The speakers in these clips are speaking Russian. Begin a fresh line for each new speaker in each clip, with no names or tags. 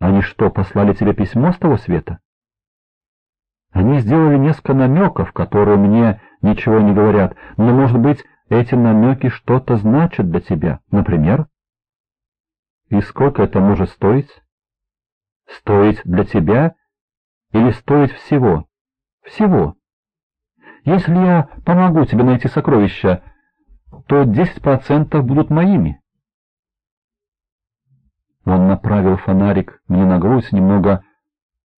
Они что, послали тебе письмо с того света? Они сделали несколько намеков, которые мне ничего не говорят, но, может быть, эти намеки что-то значат для тебя, например? И сколько это может стоить? Стоить для тебя или стоить всего? Всего. Если я помогу тебе найти сокровища, то 10% будут моими. Он направил фонарик мне на грудь немного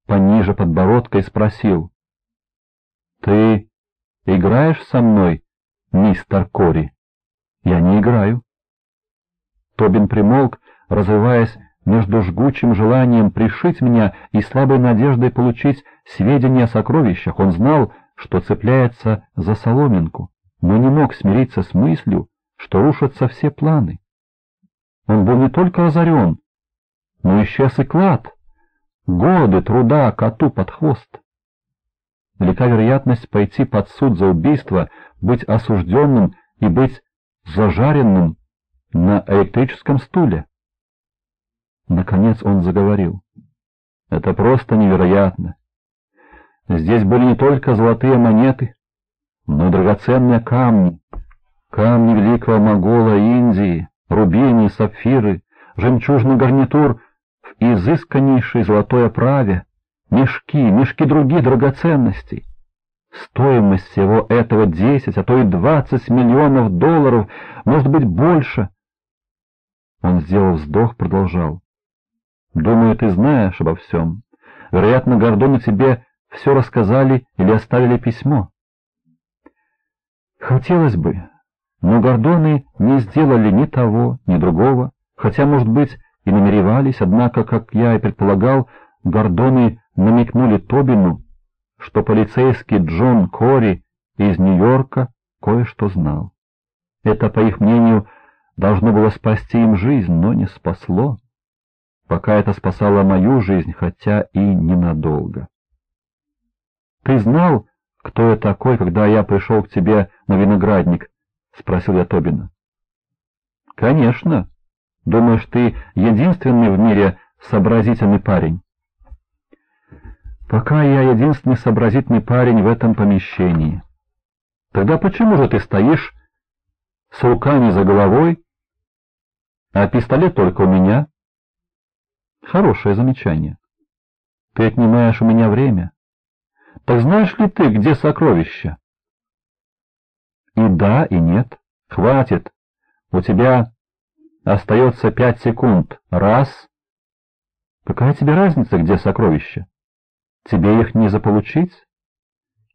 пониже подбородка и спросил. — Ты играешь со мной, мистер Кори? — Я не играю. Тобин примолк, развиваясь между жгучим желанием пришить меня и слабой надеждой получить сведения о сокровищах. Он знал, что цепляется за соломинку, но не мог смириться с мыслью, что рушатся все планы. Он был не только озарен, но исчез и клад, годы труда коту под хвост. Велика вероятность пойти под суд за убийство, быть осужденным и быть зажаренным на электрическом стуле. Наконец он заговорил. Это просто невероятно. Здесь были не только золотые монеты, но и драгоценные камни, камни великого могола Индии, рубини, сапфиры, жемчужный гарнитур изысканнейшей золотой оправе, мешки, мешки других драгоценностей. Стоимость всего этого десять, а то и двадцать миллионов долларов, может быть, больше. Он сделал вздох, продолжал. Думаю, ты знаешь обо всем. Вероятно, Гордоны тебе все рассказали или оставили письмо. Хотелось бы, но Гордоны не сделали ни того, ни другого, хотя, может быть, и намеревались, однако, как я и предполагал, Гордоны намекнули Тобину, что полицейский Джон Кори из Нью-Йорка кое-что знал. Это, по их мнению, должно было спасти им жизнь, но не спасло. Пока это спасало мою жизнь, хотя и ненадолго. «Ты знал, кто я такой, когда я пришел к тебе на виноградник?» — спросил я Тобина. «Конечно. Думаешь, ты единственный в мире сообразительный парень?» «Пока я единственный сообразительный парень в этом помещении. Тогда почему же ты стоишь с руками за головой, а пистолет только у меня?» «Хорошее замечание. Ты отнимаешь у меня время». Так знаешь ли ты, где сокровища? И да, и нет. Хватит. У тебя остается пять секунд. Раз. Какая тебе разница, где сокровища? Тебе их не заполучить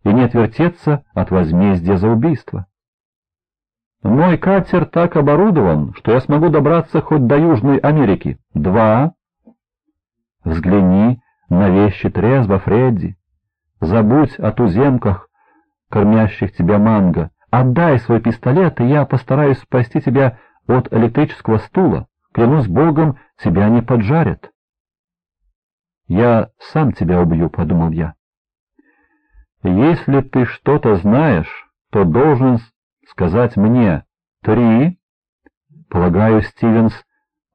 и не отвертеться от возмездия за убийство. Мой катер так оборудован, что я смогу добраться хоть до Южной Америки. Два. Взгляни на вещи трезво, Фредди. Забудь о туземках, кормящих тебя манго. Отдай свой пистолет, и я постараюсь спасти тебя от электрического стула. Клянусь Богом, тебя не поджарят. «Я сам тебя убью», — подумал я. «Если ты что-то знаешь, то должен сказать мне. Три?» Полагаю, Стивенс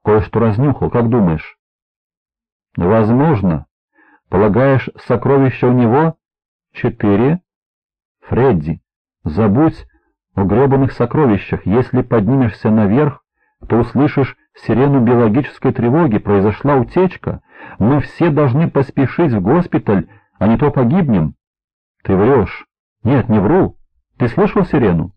кое-что разнюхал. Как думаешь? «Возможно», Полагаешь, сокровища у него? Четыре. Фредди, забудь о гребаных сокровищах. Если поднимешься наверх, то услышишь сирену биологической тревоги. Произошла утечка. Мы все должны поспешить в госпиталь, а не то погибнем. Ты врешь. Нет, не вру. Ты слышал сирену?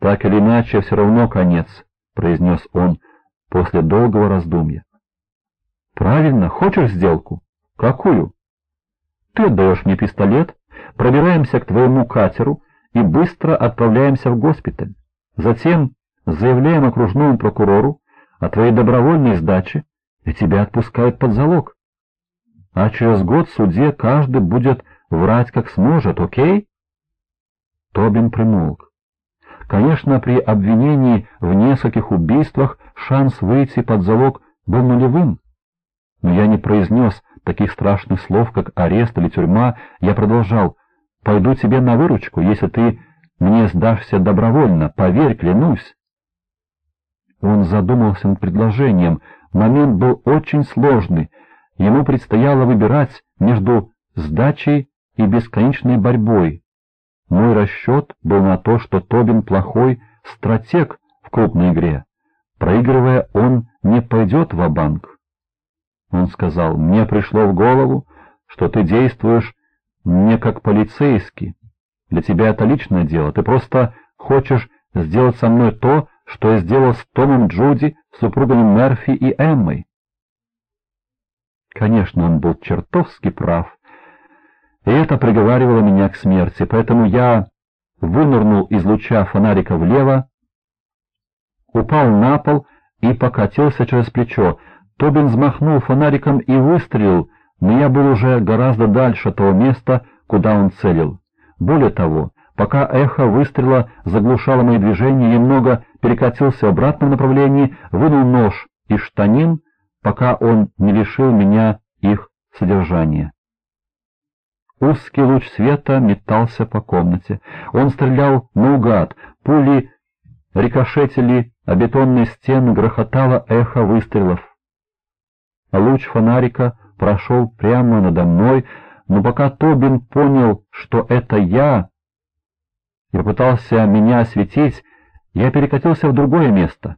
Так или иначе, все равно конец, произнес он после долгого раздумья. Правильно, хочешь сделку? «Какую?» «Ты отдаешь мне пистолет, пробираемся к твоему катеру и быстро отправляемся в госпиталь. Затем заявляем окружному прокурору о твоей добровольной сдаче, и тебя отпускают под залог. А через год в суде каждый будет врать как сможет, окей?» Тобин примолк. Конечно, при обвинении в нескольких убийствах шанс выйти под залог был нулевым, но я не произнес таких страшных слов, как арест или тюрьма, я продолжал, «Пойду тебе на выручку, если ты мне сдашься добровольно, поверь, клянусь». Он задумался над предложением, Момент был очень сложный, ему предстояло выбирать между сдачей и бесконечной борьбой. Мой расчет был на то, что Тобин плохой стратег в крупной игре. Проигрывая, он не пойдет в банк Он сказал, мне пришло в голову, что ты действуешь не как полицейский. Для тебя это личное дело, ты просто хочешь сделать со мной то, что я сделал с Томом Джуди, супругами Мерфи и Эммой. Конечно, он был чертовски прав, и это приговаривало меня к смерти, поэтому я вынырнул из луча фонарика влево, упал на пол и покатился через плечо. Тобин взмахнул фонариком и выстрелил, но я был уже гораздо дальше того места, куда он целил. Более того, пока эхо выстрела заглушало мои движения, немного перекатился в обратном направлении, вынул нож из штанин, пока он не лишил меня их содержания. Узкий луч света метался по комнате. Он стрелял наугад, пули рикошетили, а бетонные стены грохотало эхо выстрелов. Луч фонарика прошел прямо надо мной, но пока Тобин понял, что это я, и попытался меня осветить, я перекатился в другое место.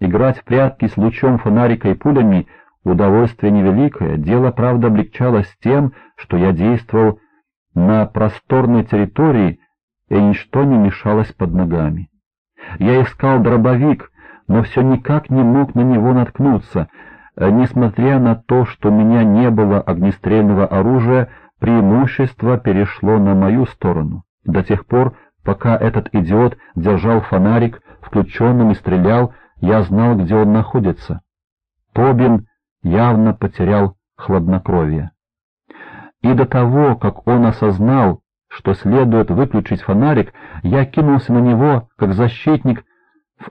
Играть в прятки с лучом фонарика и пулями — удовольствие невеликое, дело, правда, облегчалось тем, что я действовал на просторной территории, и ничто не мешалось под ногами. Я искал дробовик, но все никак не мог на него наткнуться. Несмотря на то, что у меня не было огнестрельного оружия, преимущество перешло на мою сторону. До тех пор, Пока этот идиот держал фонарик включенным и стрелял, я знал, где он находится. Тобин явно потерял хладнокровие. И до того, как он осознал, что следует выключить фонарик, я кинулся на него, как защитник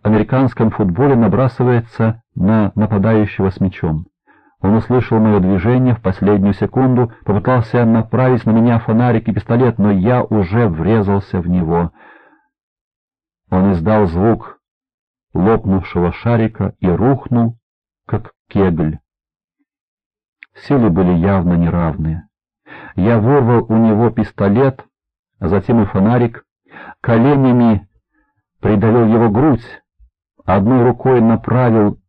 в американском футболе набрасывается на нападающего с мячом. Он услышал мое движение в последнюю секунду, попытался направить на меня фонарик и пистолет, но я уже врезался в него. Он издал звук лопнувшего шарика и рухнул, как кегль. Силы были явно неравные. Я вырвал у него пистолет, а затем и фонарик, коленями придавил его грудь, одной рукой направил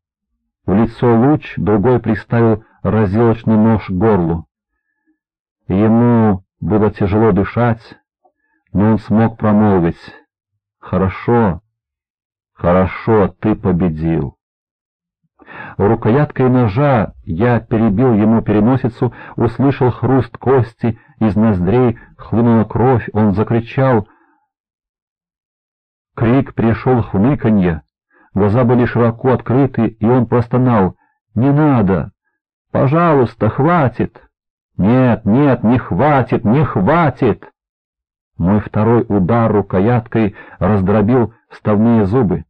в лицо луч, другой приставил разделочный нож к горлу. Ему было тяжело дышать, но он смог промолвить. «Хорошо, хорошо, ты победил». Рукояткой ножа я перебил ему переносицу, услышал хруст кости, из ноздрей хлынула кровь, он закричал. Крик пришел хныканье. Глаза были широко открыты, и он простонал. «Не надо! Пожалуйста, хватит!» «Нет, нет, не хватит, не хватит!» Мой второй удар рукояткой раздробил вставные зубы.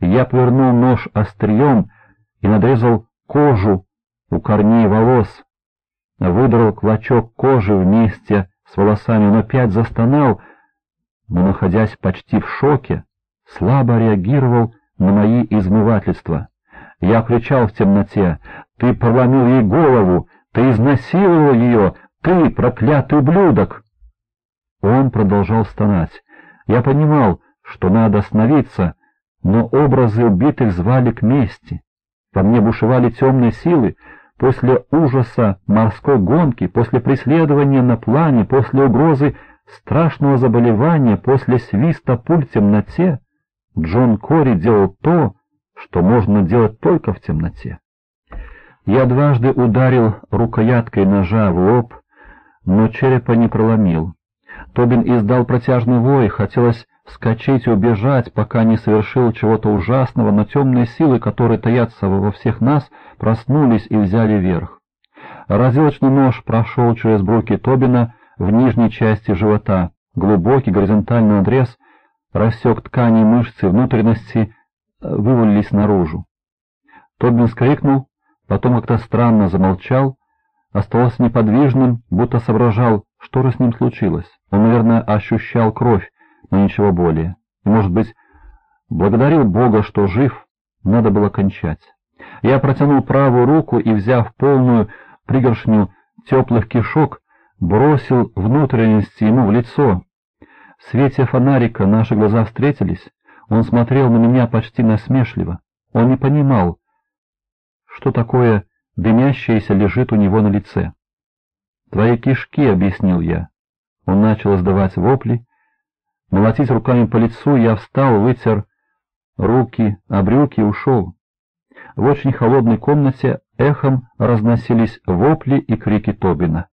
Я повернул нож острием и надрезал кожу у корней волос. Выдрал клочок кожи вместе с волосами, но опять застонал, но, находясь почти в шоке, слабо реагировал на мои измывательства. Я кричал в темноте, «Ты проломил ей голову! Ты изнасиловал ее! Ты, проклятый ублюдок!» Он продолжал стонать. Я понимал, что надо остановиться, но образы убитых звали к мести. Во мне бушевали темные силы. После ужаса морской гонки, после преследования на плане, после угрозы страшного заболевания, после свиста пуль в темноте, Джон Кори делал то, что можно делать только в темноте. Я дважды ударил рукояткой ножа в лоб, но черепа не проломил. Тобин издал протяжный вой, хотелось вскочить и убежать, пока не совершил чего-то ужасного, но темные силы, которые таятся во всех нас, проснулись и взяли верх. Разделочный нож прошел через бруки Тобина в нижней части живота, глубокий горизонтальный надрез — рассек ткани, мышцы, внутренности э, вывалились наружу. Тобин скрикнул, потом как-то странно замолчал, остался неподвижным, будто соображал, что же с ним случилось. Он, наверное, ощущал кровь, но ничего более. И, может быть, благодарил Бога, что жив, надо было кончать. Я протянул правую руку и, взяв полную пригоршню теплых кишок, бросил внутренности ему в лицо. В свете фонарика наши глаза встретились, он смотрел на меня почти насмешливо. Он не понимал, что такое дымящееся лежит у него на лице. «Твои кишки», — объяснил я. Он начал издавать вопли. Молотить руками по лицу я встал, вытер руки, а брюки ушел. В очень холодной комнате эхом разносились вопли и крики Тобина.